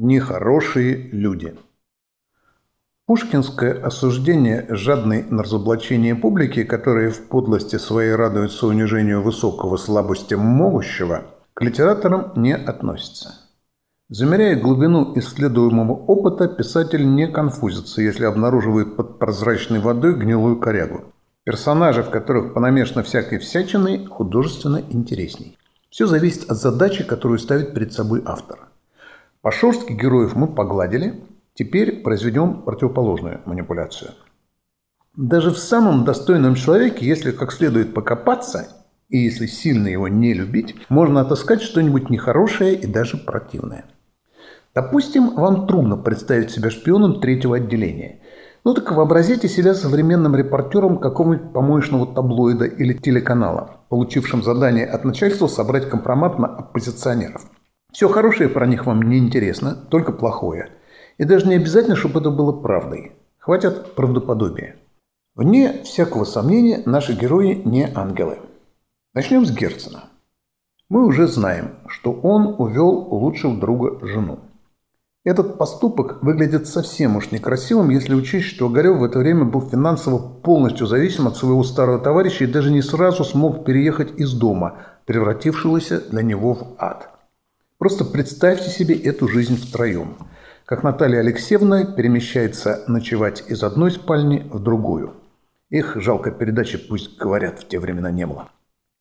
Нехорошие люди. Пушкинское осуждение жадной на разоблачение публики, которая в подлости своей радуется унижению высокого слабости могущего, к литераторам не относится. Замеряя глубину исследуемого опыта, писатель не конфузится, если обнаруживает под прозрачной водой гнилую корягу. Персонажи, в которых понамешано всякой всячины, художественно интересней. Все зависит от задачи, которую ставит перед собой автор. По-шорстки героев мы погладили, теперь произведем противоположную манипуляцию. Даже в самом достойном человеке, если как следует покопаться, и если сильно его не любить, можно отыскать что-нибудь нехорошее и даже противное. Допустим, вам трудно представить себя шпионом третьего отделения – ну так вообразите себя современным репортером какого-нибудь помоечного таблоида или телеканала, получившим задание от начальства собрать компромат на оппозиционеров. Все хорошее про них вам не интересно, только плохое. И даже не обязательно, чтобы это было правдой. Хватит правдоподобия. Вне всякого сомнения, наши герои не ангелы. Начнем с Герцена. Мы уже знаем, что он увел лучшего друга жену. Этот поступок выглядит совсем уж некрасивым, если учесть, что Огарев в это время был финансово полностью зависим от своего старого товарища и даже не сразу смог переехать из дома, превратившегося для него в ад. Просто представьте себе эту жизнь втроем. Как Наталья Алексеевна перемещается ночевать из одной спальни в другую. Их жалко передачи, пусть говорят, в те времена не было.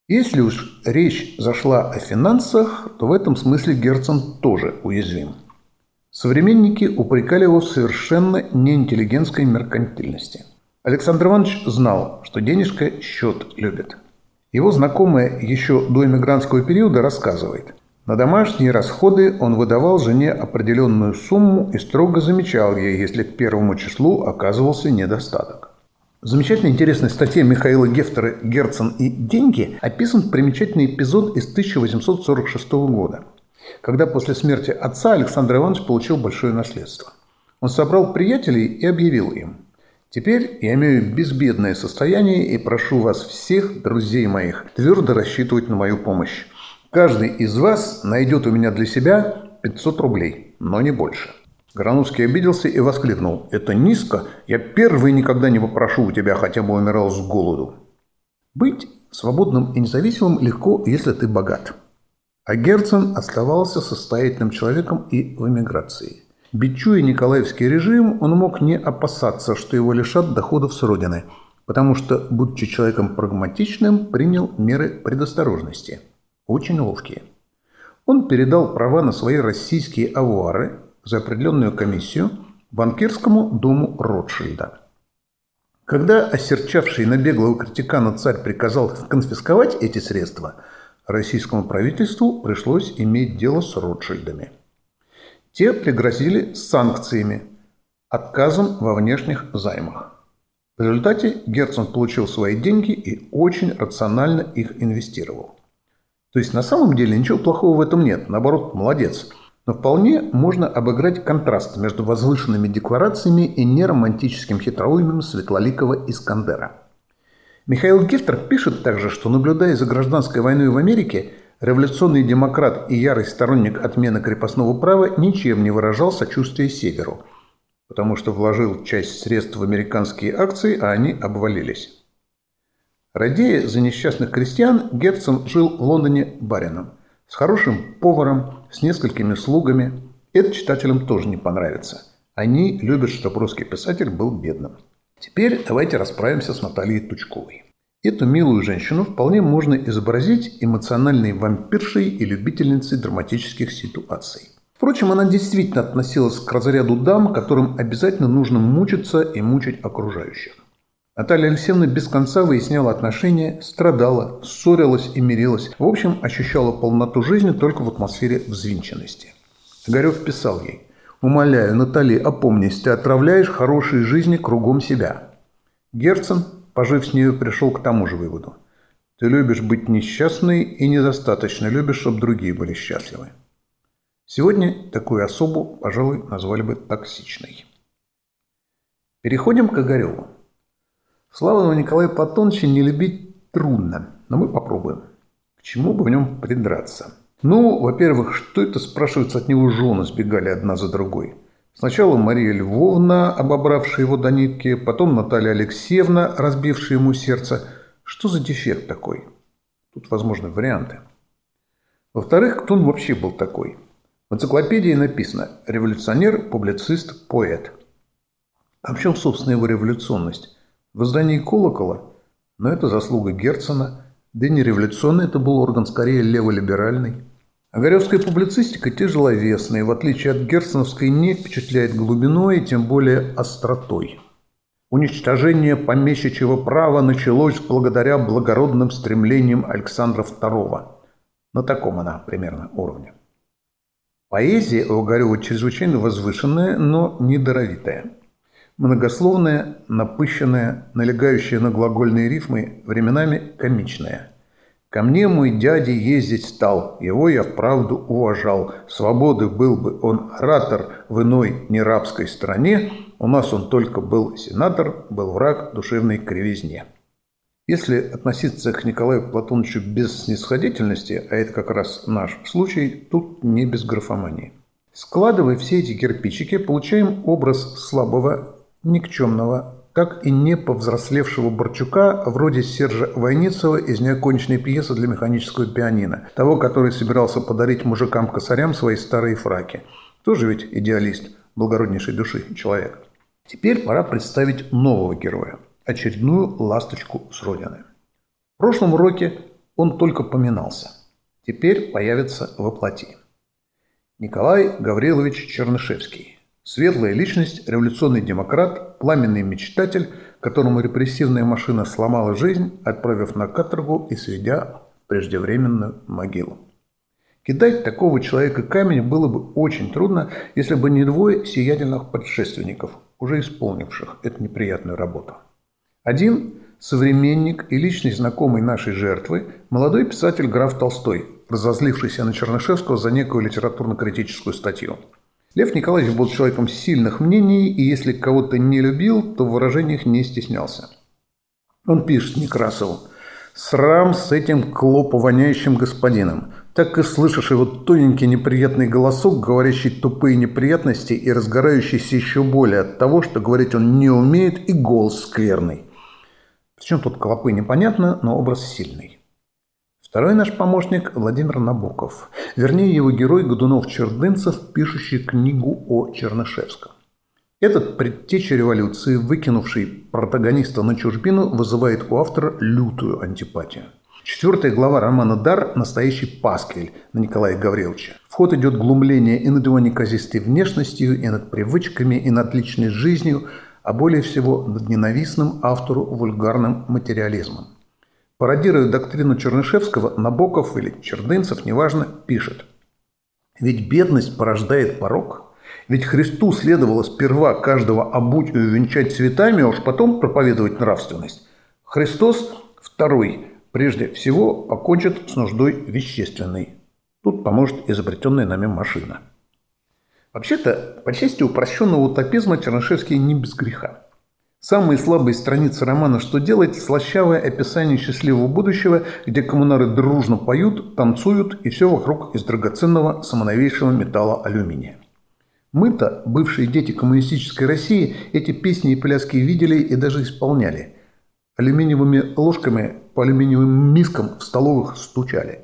Если уж речь зашла о финансах, то в этом смысле Герцен тоже уязвим. Современники упрекали его в совершенно неинтеллигентской меркантильности. Александр Иванович знал, что денежка счет любит. Его знакомая еще до эмигрантского периода рассказывает. На домашние расходы он выдавал жене определенную сумму и строго замечал ей, если к первому числу оказывался недостаток. В замечательной интересной статье Михаила Гефтера «Герцен и деньги» описан примечательный эпизод из 1846 года – когда после смерти отца Александр Иванович получил большое наследство. Он собрал приятелей и объявил им «Теперь я имею безбедное состояние и прошу вас всех, друзей моих, твердо рассчитывать на мою помощь. Каждый из вас найдет у меня для себя 500 рублей, но не больше». Грановский обиделся и воскликнул. «Это низко. Я первый никогда не попрошу у тебя, хотя бы умирал с голоду». Быть свободным и независимым легко, если ты богат. А Герцен оставался состоятельным человеком и в эмиграции. Бичуя Николаевский режим, он мог не опасаться, что его лишат доходов с родины, потому что, будучи человеком прагматичным, принял меры предосторожности. Очень ловкие. Он передал права на свои российские авуары за определенную комиссию банкирскому дому Ротшильда. Когда осерчавший на беглого критикана царь приказал конфисковать эти средства – российскому правительству пришлось иметь дело с Ротшильдами. Те пригрозили санкциями, отказом во внешних займах. В результате Герцен получил свои деньги и очень рационально их инвестировал. То есть на самом деле ничего плохого в этом нет, наоборот, молодец. Но вполне можно обыграть контраст между возвышенными декларациями и неромантическим хитроумием Светлоликова Искандера – Михаил Гифтер пишет также, что наблюдая за гражданской войной в Америке, революционный демократ и ярый сторонник отмены крепостного права ничем не выражал сочувствия Северу, потому что вложил часть средств в американские акции, а они обвалились. Радея за несчастных крестьян, Герцен жил в Лондоне барином, с хорошим поваром, с несколькими слугами. Это читателям тоже не понравится. Они любят, чтобы русский писатель был бедным. Теперь давайте расправимся с Натальей Тучковой. Эту милую женщину вполне можно изобразить эмоциональной вампиршей и любительницей драматических ситуаций. Впрочем, она действительно относилась к разряду дам, которым обязательно нужно мучиться и мучить окружающих. Наталья Алексеевна без конца выясняла отношения, страдала, ссорилась и мирилась. В общем, ощущала полноту жизни только в атмосфере взвинченности. Огарев писал ей Умоляю, Натали, опомнись, ты отравляешь хорошие жизни кругом себя. Герцен, пожив с нею, пришел к тому же выводу. Ты любишь быть несчастной и недостаточно любишь, чтобы другие были счастливы. Сегодня такую особу, пожалуй, назвали бы токсичной. Переходим к Огареву. Славного Николая Платоновича не любить трудно, но мы попробуем. К чему бы в нем придраться? Ну, во-первых, что это, спрашивается, от него жены сбегали одна за другой. Сначала Мария Львовна, обобравшая его до нитки, потом Наталья Алексеевна, разбившая ему сердце. Что за дефект такой? Тут возможны варианты. Во-вторых, кто он вообще был такой? В энциклопедии написано «революционер, публицист, поэт». А в чем, собственно, его революционность? В издании «Колокола»? Но это заслуга Герцена. Да и не революционный, это был орган скорее леволиберальный. Огаревская публицистика тяжеловесная, в отличие от герценовской, не впечатляет глубиной и тем более остротой. Уничтожение помещичьего права началось благодаря благородным стремлениям Александра II. На таком она примерно уровне. Поэзия у Огарева чрезвычайно возвышенная, но недоровитая. Многословная, напыщенная, налегающая на глагольные рифмы, временами комичная – Ко мне мой дядя ездить стал, его я вправду уважал. Свободы был бы он оратор в иной нерабской стране, у нас он только был сенатор, был враг душевной кривизне. Если относиться к Николаю Платоновичу без снисходительности, а это как раз наш случай, тут не без графомании. Складывая все эти кирпичики, получаем образ слабого, никчемного, как и не повзрослевшего Борчука, вроде Сержа Войницева из неоконченной пьесы для механического пианино, того, который собирался подарить мужикам-косарям свои старые фраки. Тоже ведь идеалист, благороднейшей души человек. Теперь пора представить нового героя, очередную ласточку с родины. В прошлом уроке он только поминался. Теперь появится воплоти. Николай Гаврилович Чернышевский. Светлая личность, революционный демократ, пламенный мечтатель, которому репрессивная машина сломала жизнь, отправив на каторгу и сведя в преждевременную могилу. Кидать такого человека камень было бы очень трудно, если бы не двое сиятельных предшественников, уже исполнивших эту неприятную работу. Один – современник и личный знакомый нашей жертвы, молодой писатель граф Толстой, разозлившийся на Чернышевского за некую литературно-критическую статью – Лев Николаевич был человеком сильных мнений, и если кого-то не любил, то в выражениях не стеснялся. Он пишет Некрасову «Срам с этим клоповоняющим господином. Так и слышишь его тоненький неприятный голосок, говорящий тупые неприятности и разгорающийся еще более от того, что говорить он не умеет, и голос скверный. Причем тут клопы непонятно, но образ сильный. Второй наш помощник – Владимир Набоков, вернее его герой Годунов-Чердынцев, пишущий книгу о Чернышевском. Этот предтеча революции, выкинувший протагониста на чужбину, вызывает у автора лютую антипатию. Четвертая глава романа «Дар» – настоящий пасквиль на Николая Гавриловича. В ход идет глумление и над его неказистой внешностью, и над привычками, и над личной жизнью, а более всего над ненавистным автору вульгарным материализмом. Пародируя доктрину Чернышевского, Набоков или Чердынцев, неважно, пишет. Ведь бедность порождает порог. Ведь Христу следовало сперва каждого обуть и увенчать цветами, а уж потом проповедовать нравственность. Христос второй, прежде всего, покончит с нуждой вещественной. Тут поможет изобретенная нами машина. Вообще-то, по части упрощенного утопизма Чернышевский не без греха. Самые слабые страницы романа «Что делать?» – слащавое описание счастливого будущего, где коммунары дружно поют, танцуют и все вокруг из драгоценного самоновейшего металла алюминия. Мы-то, бывшие дети коммунистической России, эти песни и пляски видели и даже исполняли. Алюминиевыми ложками по алюминиевым мискам в столовых стучали.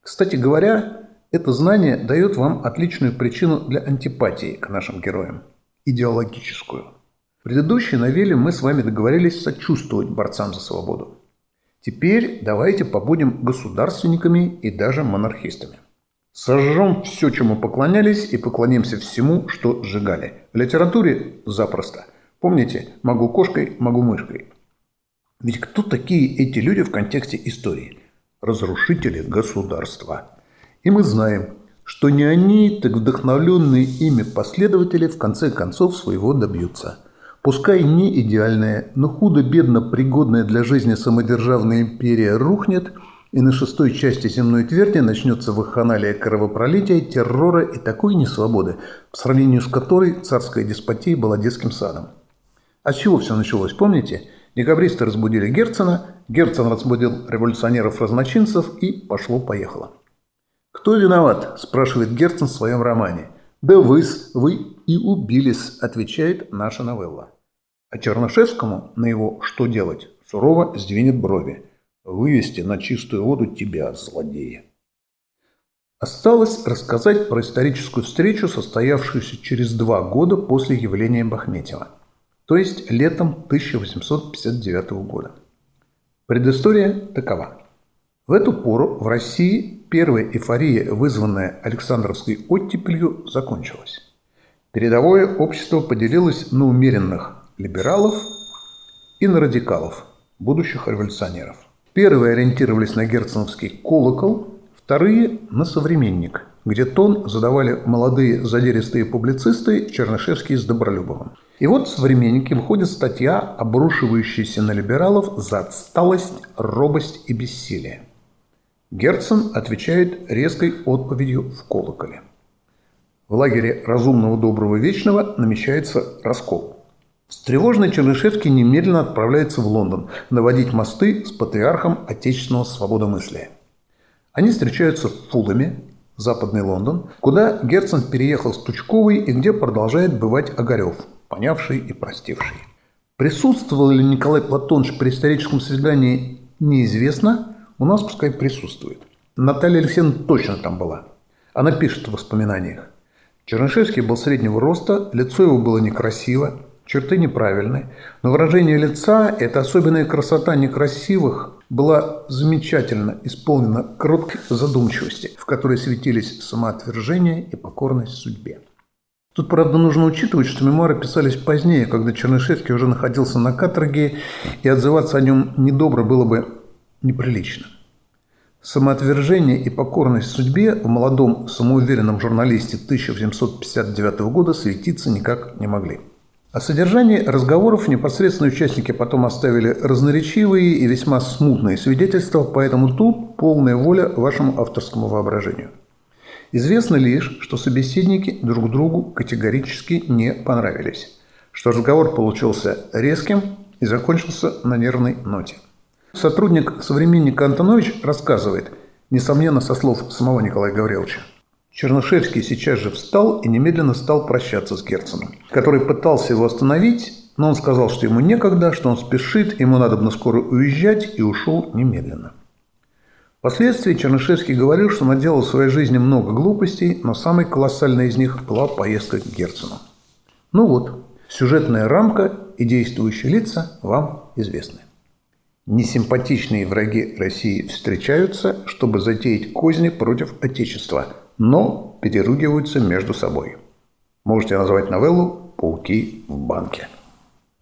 Кстати говоря, это знание дает вам отличную причину для антипатии к нашим героям – идеологическую – предыдущей новелле мы с вами договорились сочувствовать борцам за свободу. Теперь давайте побудем государственниками и даже монархистами. Сожжем все, чему поклонялись, и поклонимся всему, что сжигали. В литературе запросто. Помните, могу кошкой, могу мышкой. Ведь кто такие эти люди в контексте истории? Разрушители государства. И мы знаем, что не они, так вдохновленные ими последователи в конце концов своего добьются – Пускай не идеальная, но худо-бедно пригодная для жизни самодержавная империя рухнет, и на шестой части земной тверди начнется вахханалия кровопролития, террора и такой несвободы, по сравнению с которой царская деспотия была детским садом. А с чего все началось, помните? Декабристы разбудили Герцена, Герцен разбудил революционеров-разночинцев и пошло-поехало. «Кто виноват?» – спрашивает Герцен в своем романе. «Да вы-с, вы и убились», – отвечает наша новелла. А Чернышевскому на его «что делать?» сурово сдвинет брови. «Вывести на чистую воду тебя, злодея». Осталось рассказать про историческую встречу, состоявшуюся через два года после явления Бахметьева, то есть летом 1859 года. Предыстория такова. В эту пору в России первая эйфория, вызванная Александровской оттепелью, закончилась. Передовое общество поделилось на умеренных либералов и на радикалов, будущих революционеров. Первые ориентировались на герценовский колокол, вторые – на современник, где тон задавали молодые задиристые публицисты Чернышевский с Добролюбовым. И вот в «Современнике» выходит статья, обрушивающаяся на либералов за отсталость, робость и бессилие. Герцен отвечает резкой отповедью в колоколе. В лагере разумного, доброго, вечного намечается раскол. Встревоженный Чернышевский немедленно отправляется в Лондон наводить мосты с патриархом отечественного свободомыслия. Они встречаются в Фуламе, западный Лондон, куда Герцен переехал с Тучковой и где продолжает бывать Огарев, понявший и простивший. Присутствовал ли Николай Платонович при историческом свидании, неизвестно, у нас пускай присутствует. Наталья Алексеевна точно там была. Она пишет в воспоминаниях. Чернышевский был среднего роста, лицо его было некрасиво, черты неправильные, но выражение лица, эта особенная красота некрасивых, была замечательно исполнена кроткой задумчивости, в которой светились самоотвержение и покорность судьбе. Тут, правда, нужно учитывать, что мемуары писались позднее, когда Чернышевский уже находился на каторге, и отзываться о нем недобро было бы неприлично. Самоотвержение и покорность судьбе в молодом самоуверенном журналисте 1759 года светиться никак не могли. О содержании разговоров непосредственно участники потом оставили разноречивые и весьма смутные свидетельства, поэтому тут полная воля вашему авторскому воображению. Известно лишь, что собеседники друг другу категорически не понравились, что разговор получился резким и закончился на нервной ноте. Сотрудник современника Антонович рассказывает, несомненно, со слов самого Николая Гавриловича, Чернышевский сейчас же встал и немедленно стал прощаться с Герценом, который пытался его остановить, но он сказал, что ему некогда, что он спешит, ему надо бы скоро уезжать, и ушел немедленно. Впоследствии Чернышевский говорил, что наделал в своей жизни много глупостей, но самой колоссальной из них была поездка к Герцену. Ну вот, сюжетная рамка и действующие лица вам известны. Несимпатичные враги России встречаются, чтобы затеять козни против Отечества, но переругиваются между собой. Можете назвать новеллу «Пауки в банке».